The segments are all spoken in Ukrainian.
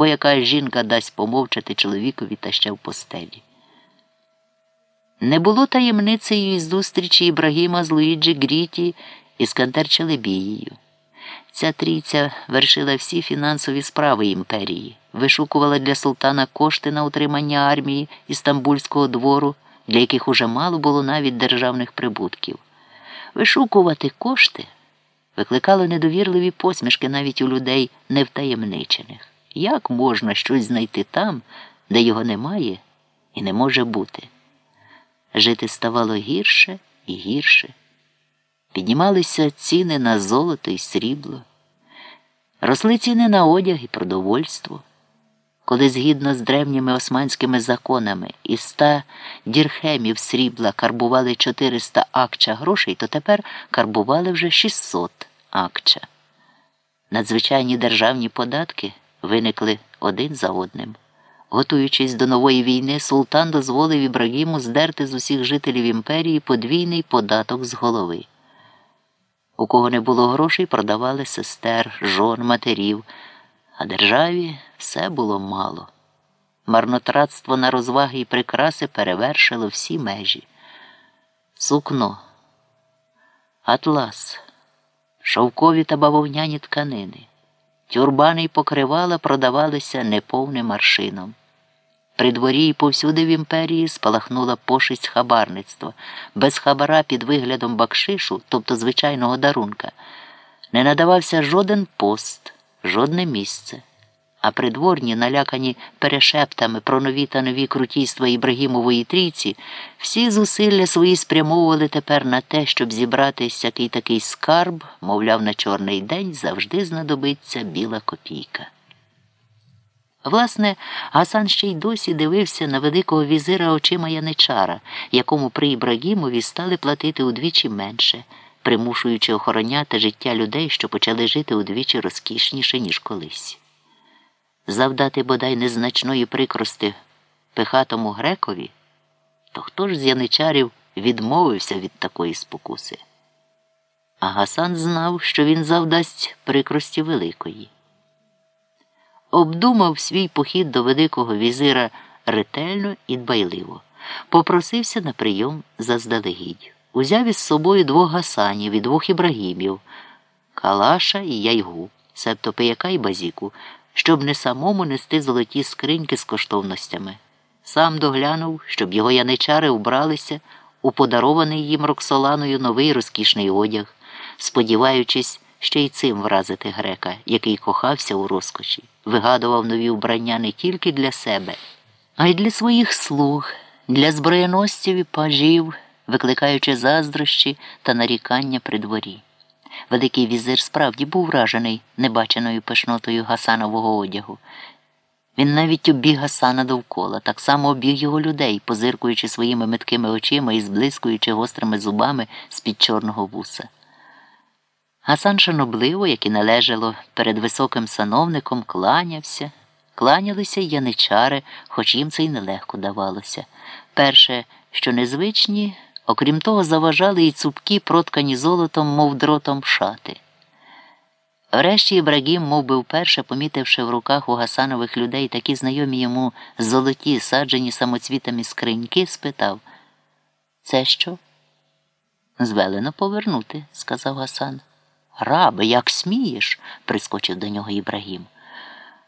бо яка жінка дасть помовчати чоловікові та ще в постелі. Не було таємницею і зустрічі Ібрагіма з Луїджі Гріті і Скендер-челебією. Ця трійця вершила всі фінансові справи імперії, вишукувала для султана кошти на утримання армії і Стамбульського двору, для яких уже мало було навіть державних прибутків. Вишукувати кошти викликало недовірливі посмішки навіть у людей невтаємничених. Як можна щось знайти там, де його немає і не може бути? Жити ставало гірше і гірше. Піднімалися ціни на золото і срібло, росли ціни на одяг і продовольство. Коли згідно з древніми османськими законами із ста дірхемів срібла карбували 400 акча грошей, то тепер карбували вже 600 акча. Надзвичайні державні податки виникли один за одним. Готуючись до нової війни, султан дозволив Ібрагіму здерти з усіх жителів імперії подвійний податок з голови. У кого не було грошей, продавали сестер, жон, матерів, а державі все було мало. Марнотратство на розваги і прикраси перевершило всі межі. Сукно, атлас, шовкові та бавовняні тканини, тюрбани й покривала продавалися неповним аршином. При дворі і повсюди в імперії спалахнула пошесть хабарництва, без хабара під виглядом бакшишу, тобто звичайного дарунка, не надавався жоден пост, жодне місце. А придворні, налякані перешептами про нові та нові крутійства Ібрагімової трійці, всі зусилля свої спрямовували тепер на те, щоб зібрати всякий такий скарб, мовляв, на чорний день завжди знадобиться біла копійка. Власне, Гасан ще й досі дивився на великого візира очима яничара, якому при Ібрагімові стали платити удвічі менше, примушуючи охороняти життя людей, що почали жити удвічі розкішніше, ніж колись. Завдати бодай незначної прикрости пихатому грекові, то хто ж з яничарів відмовився від такої спокуси? А Гасан знав, що він завдасть прикрості великої обдумав свій похід до великого візира ретельно і дбайливо, попросився на прийом заздалегідь. Узяв із собою двох гасанів і двох ібрагімів, Калаша і Яйгу, себто пияка і базіку, щоб не самому нести золоті скриньки з коштовностями. Сам доглянув, щоб його яничари вбралися у подарований їм Роксоланою новий розкішний одяг, сподіваючись, ще й цим вразити грека, який кохався у розкоші, вигадував нові вбрання не тільки для себе, а й для своїх слуг, для зброєносців і пажів, викликаючи заздрощі та нарікання при дворі. Великий візир справді був вражений небаченою пишнотою гасанового одягу. Він навіть обіг Гасана довкола, так само обіг його людей, позиркуючи своїми меткими очима і зблискуючи гострими зубами з під чорного вуса. Гасан шанобливо, як і належало перед високим сановником, кланявся, кланялися яничари, хоч їм це й нелегко давалося. Перше, що незвичні, окрім того, заважали й цупкі, проткані золотом, мов дротом шати. Врешті Ібрагім, мов би вперше, помітивши в руках у Гасанових людей такі знайомі йому золоті, саджені самоцвітами скриньки, спитав Це що? Звелено повернути, сказав Гасан. Раби, як смієш, прискочив до нього Ібрагім.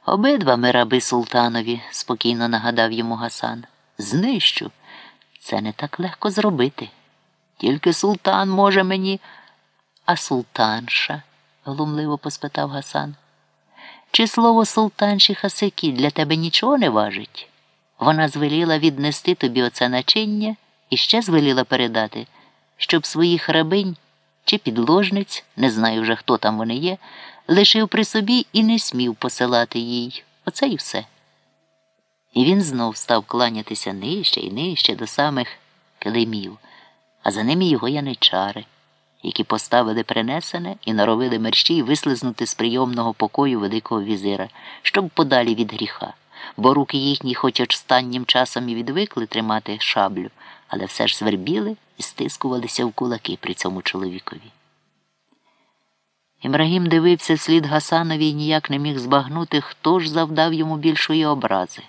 Обидва ми раби султанові, спокійно нагадав йому Гасан. Знищу. Це не так легко зробити. Тільки султан може мені, а султанша? глумливо поспитав Гасан. Чи слово султанші хасики для тебе нічого не важить? Вона звеліла віднести тобі оце начиння і ще звеліла передати, щоб своїх рабинь чи підложниць, не знаю вже, хто там вони є, лишив при собі і не смів посилати їй. Оце і все. І він знов став кланятися нижче і нижче до самих килимів, а за ними його яничари, які поставили принесене і наровили мерщій вислизнути з прийомного покою Великого візира, щоб подалі від гріха, бо руки їхні, хоч останнім часом і відвикли тримати шаблю, але все ж свербіли і стискувалися в кулаки при цьому чоловікові. Ібрагім дивився слід Гасанові і ніяк не міг збагнути, хто ж завдав йому більшої образи.